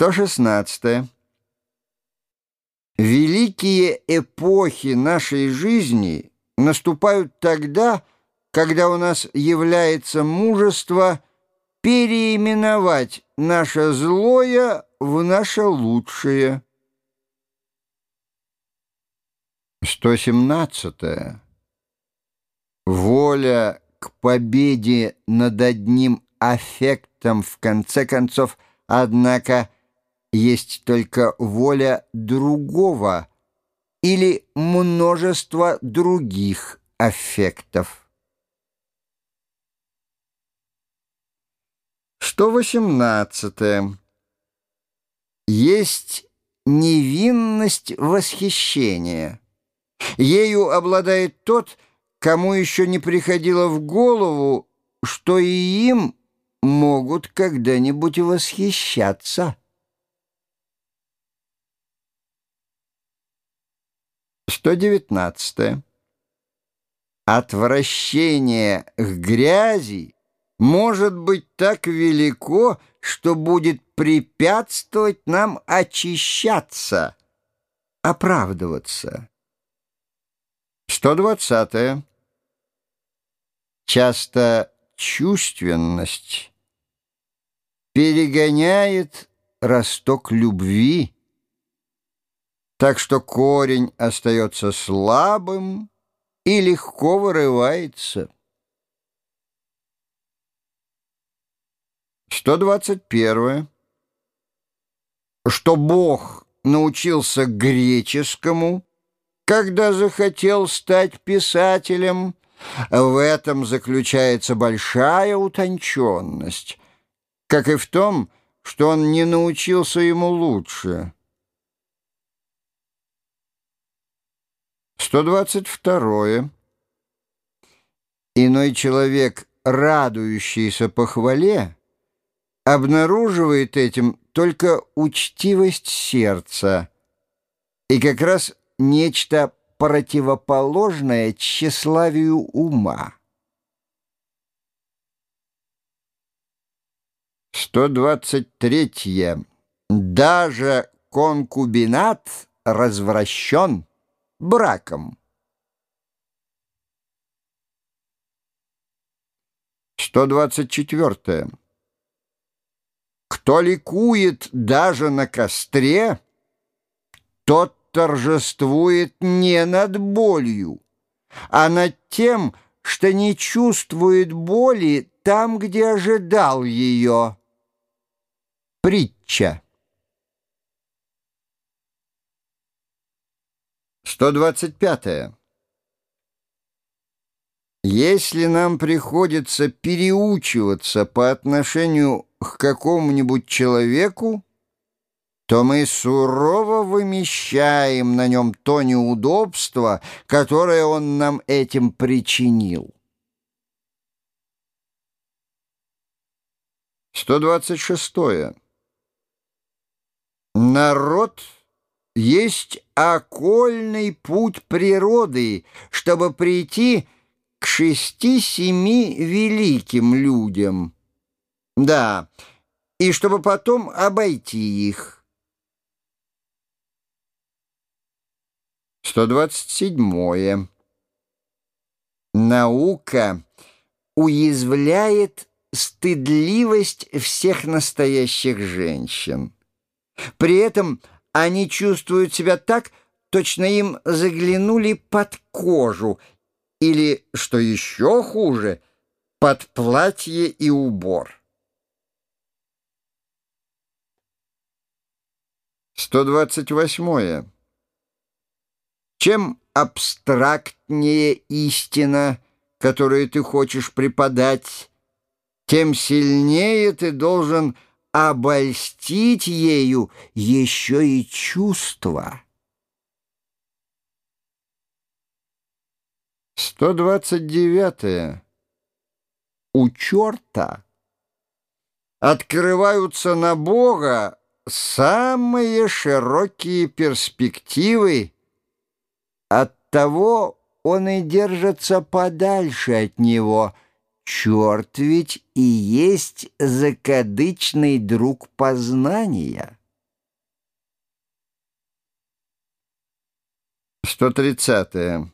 116. Великие эпохи нашей жизни наступают тогда, когда у нас является мужество переименовать наше злое в наше лучшее. 117. Воля к победе над одним аффектом в конце концов, однако, есть только воля другого или множество других аффектов. 118. Есть невинность восхищения. Ею обладает тот, кому еще не приходило в голову, что и им могут когда-нибудь восхищаться. 119. Отвращение к грязи может быть так велико, что будет препятствовать нам очищаться, оправдываться. 120. Часто чувственность перегоняет росток любви, так что корень остается слабым и легко вырывается. 121. Что Бог научился греческому, когда захотел стать писателем, в этом заключается большая утонченность, как и в том, что он не научился ему лучше. 122. Иной человек, радующийся похвале, обнаруживает этим только учтивость сердца и как раз нечто противоположное тщеславию ума. 123. Даже конкубинат развращен браком. 124. Кто ликует даже на костре, тот торжествует не над болью, а над тем, что не чувствует боли там, где ожидал ее. Притча. 125. Если нам приходится переучиваться по отношению к какому-нибудь человеку, то мы сурово вымещаем на нем то неудобство, которое он нам этим причинил. 126. Народ есть окольный путь природы, чтобы прийти к шести-семи великим людям. Да, и чтобы потом обойти их. 127. Наука уязвляет стыдливость всех настоящих женщин. При этом они чувствуют себя так, точно им заглянули под кожу или, что еще хуже, под платье и убор. 128. Чем абстрактнее истина, которую ты хочешь преподать, тем сильнее ты должен обольстить ею еще и чувства. 129. У черта открываются на Бога самые широкие перспективы, Оттого он и держится подальше от него. Черт ведь и есть закадычный друг познания. 130.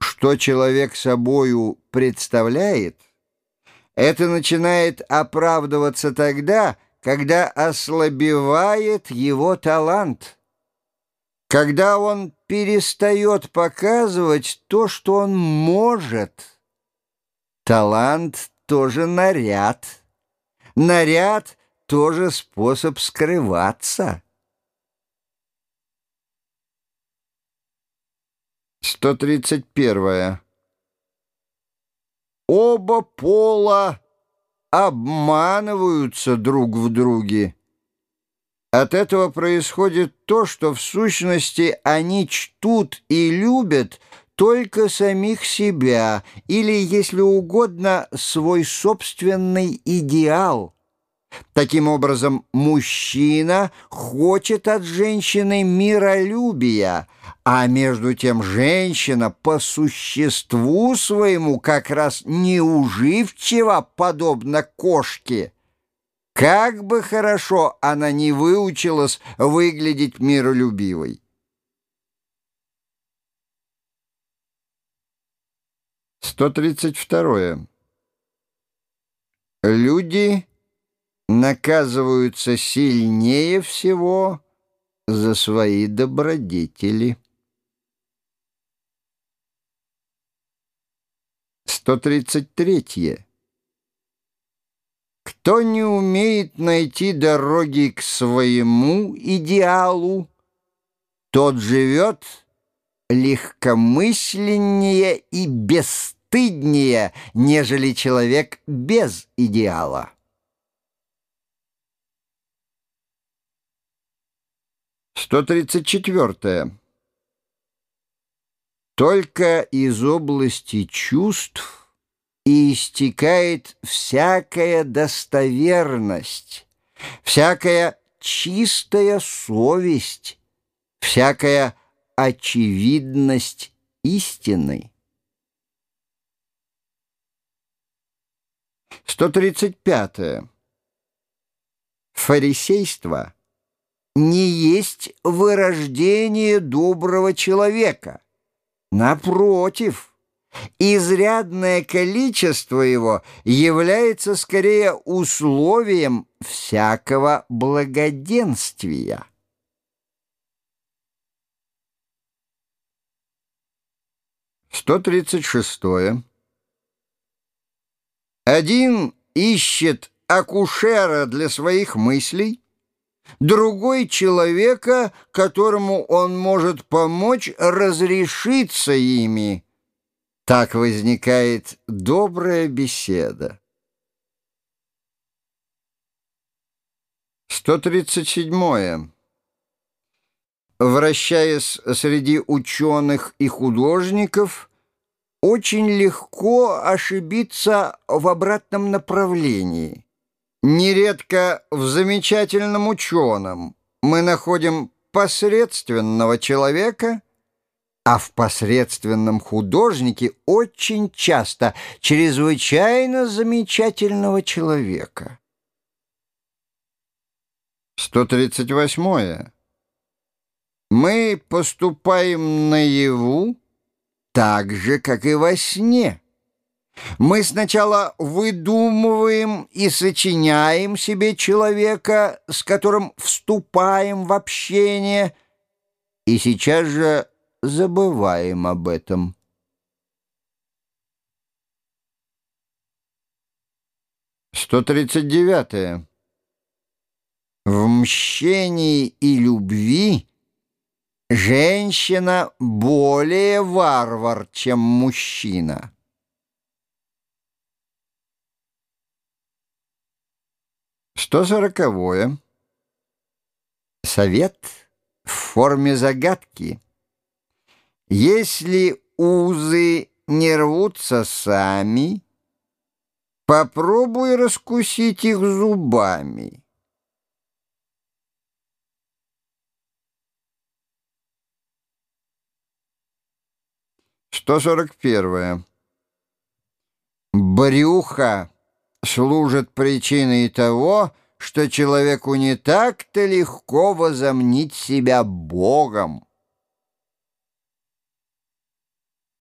Что человек собою представляет, это начинает оправдываться тогда, когда ослабевает его талант, когда он перестает показывать то, что он может Талант тоже наряд. Наряд тоже способ скрываться. 131. Оба пола обманываются друг в друге. От этого происходит то, что в сущности они чтут и любят только самих себя или, если угодно, свой собственный идеал – Таким образом, мужчина хочет от женщины миролюбия, а между тем женщина по существу своему как раз неуживчива, подобно кошке. Как бы хорошо она не выучилась выглядеть миролюбивой. Сто тридцать второе. Люди наказываются сильнее всего за свои добродетели. 133. Кто не умеет найти дороги к своему идеалу, тот живет легкомысленнее и бесстыднее, нежели человек без идеала. 134. Только из области чувств и истекает всякая достоверность, всякая чистая совесть, всякая очевидность истины. 135. Фарисейство — не есть вырождение доброго человека. Напротив, изрядное количество его является скорее условием всякого благоденствия. Сто тридцать шестое. Один ищет акушера для своих мыслей, другой человека, которому он может помочь разрешиться ими. Так возникает добрая беседа. 137. Вращаясь среди ученых и художников, очень легко ошибиться в обратном направлении. Нередко в замечательном ученом мы находим посредственного человека, а в посредственном художнике очень часто чрезвычайно замечательного человека. 138. Мы поступаем наяву так же, как и во сне. Мы сначала выдумываем и сочиняем себе человека, с которым вступаем в общение, и сейчас же забываем об этом. Сто тридцать девятое. В мщении и любви женщина более варвар, чем мужчина. Что сороковое? Совет в форме загадки. Если узы не рвутся сами, попробуй раскусить их зубами. Сто сорок первое. Брюхо служит причиной того, что человеку не так-то легко возомнить себя Богом.